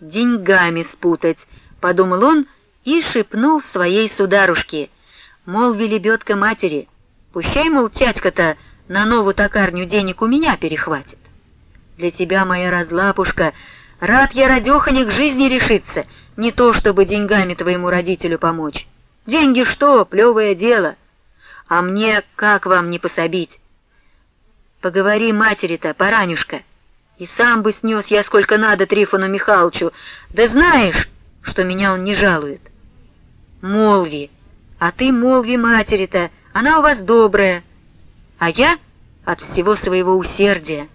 деньгами спутать, — подумал он и шепнул своей сударушке. Мол, велебедка матери, пущай, мол, тятька-то на новую токарню денег у меня перехватит. Для тебя, моя разлапушка, рад я, радеханя, жизни решиться, не то чтобы деньгами твоему родителю помочь. Деньги что, плевое дело. А мне как вам не пособить? Поговори матери-то, Паранюшка, и сам бы снес я сколько надо Трифону Михайловичу, да знаешь, что меня он не жалует. Молви, а ты молви матери-то, она у вас добрая, а я от всего своего усердия.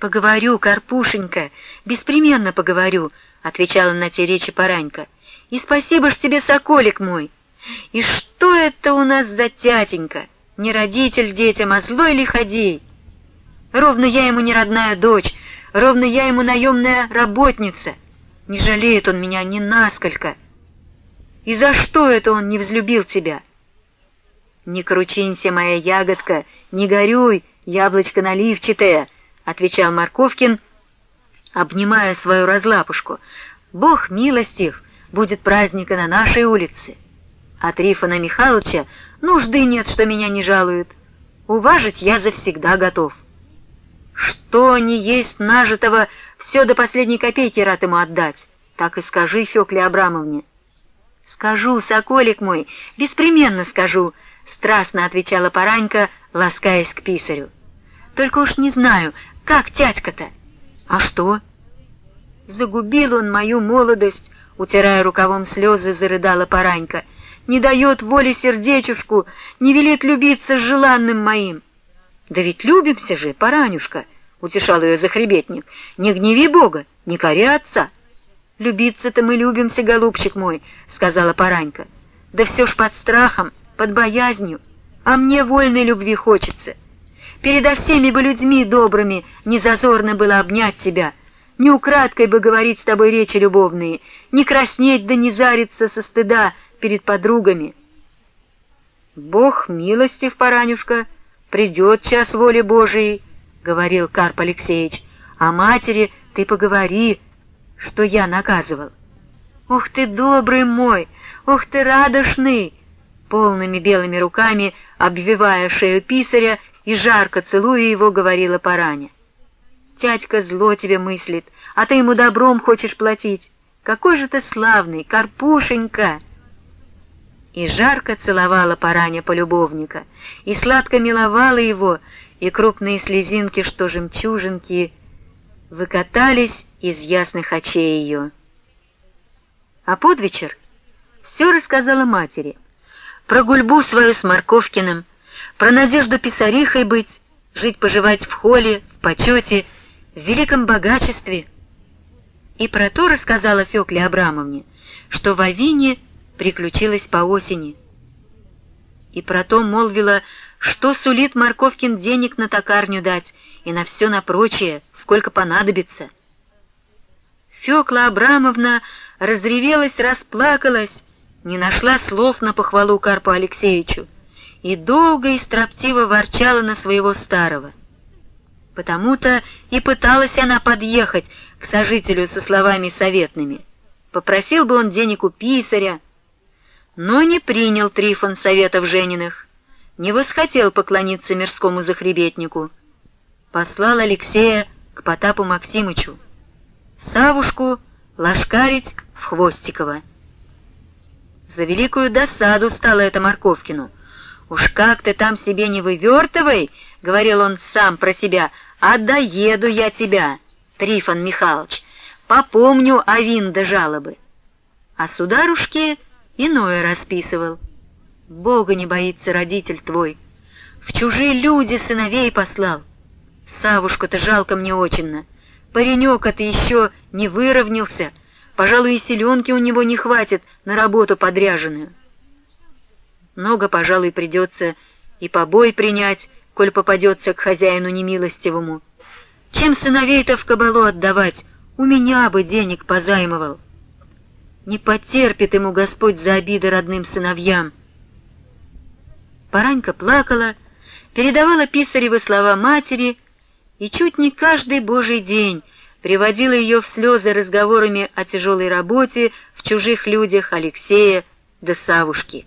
«Поговорю, Карпушенька, беспременно поговорю», — отвечала на те речи Паранька. И спасибо ж тебе, соколик мой. И что это у нас за тятенька? Не родитель детям, а злой лиходей. Ровно я ему не родная дочь, ровно я ему наемная работница. Не жалеет он меня ни насколько. И за что это он не взлюбил тебя? Не кручинься, моя ягодка, не горюй, яблочко наливчатое, — отвечал Марковкин, обнимая свою разлапушку. Бог милостив, будет праздник и на нашей улице. А Трифона Михайловича нужды нет, что меня не жалуют. Уважить я завсегда готов. Что не есть нажитого, все до последней копейки рад ему отдать. Так и скажи Фекле Абрамовне. «Скажу, соколик мой, беспременно скажу», — страстно отвечала Паранька, ласкаясь к писарю. «Только уж не знаю, как тятька-то?» «А что?» «Загубил он мою молодость, Утирая рукавом слезы, зарыдала Паранька. «Не дает воли сердечушку, не велит любиться с желанным моим». «Да ведь любимся же, Паранюшка!» — утешал ее захребетник. «Не гневи Бога, не кори отца». «Любиться-то мы любимся, голубчик мой», — сказала Паранька. «Да все ж под страхом, под боязнью, а мне вольной любви хочется. Передо всеми бы людьми добрыми не зазорно было обнять тебя, не украдкой бы говорить с тобой речи любовные, не краснеть да не зариться со стыда перед подругами. «Бог милостив, Паранюшка, придет час воли Божией», — говорил Карп Алексеевич, «а матери ты поговори, что я наказывал». «Ух ты, добрый мой! Ух ты, радошный!» Полными белыми руками, обвивая шею писаря и жарко целуя его, говорила Параня. Тятька зло тебе мыслит, а ты ему добром хочешь платить. Какой же ты славный, Карпушенька!» И жарко целовала пораня полюбовника, и сладко миловала его, и крупные слезинки, что жемчужинки, выкатались из ясных очей ее. А под вечер все рассказала матери. Про гульбу свою с Марковкиным, про надежду писарихой быть, жить-поживать в холле, в почете — в великом богачестве. И про то рассказала Фекле Абрамовне, что в Авине приключилось по осени. И про то молвила, что сулит Марковкин денег на токарню дать и на все на прочее, сколько понадобится. Фекла Абрамовна разревелась, расплакалась, не нашла слов на похвалу Карпу Алексеевичу и долго и строптиво ворчала на своего старого. Потому-то и пыталась она подъехать к сожителю со словами советными. Попросил бы он денег у писаря, но не принял Трифон советов Жениных, не восхотел поклониться мирскому захребетнику. Послал Алексея к Потапу Максимычу, Савушку лошкарить в Хвостиково. За великую досаду стало это Марковкину. «Уж как ты там себе не вывертывай!» — говорил он сам про себя — а доеду я тебя, Трифон Михайлович, попомню Авин до жалобы. А сударушке иное расписывал. Бога не боится родитель твой. В чужие люди сыновей послал. Савушка-то жалко мне очень. Паренек-то еще не выровнялся. Пожалуй, и селенки у него не хватит на работу подряженную. Много, пожалуй, придется и побой принять, коль попадется к хозяину немилостивому. Чем сыновей-то в кабалу отдавать? У меня бы денег позаймовал. Не потерпит ему Господь за обиды родным сыновьям. Паранька плакала, передавала писаревы слова матери, и чуть не каждый божий день приводила ее в слезы разговорами о тяжелой работе в чужих людях Алексея да Савушки.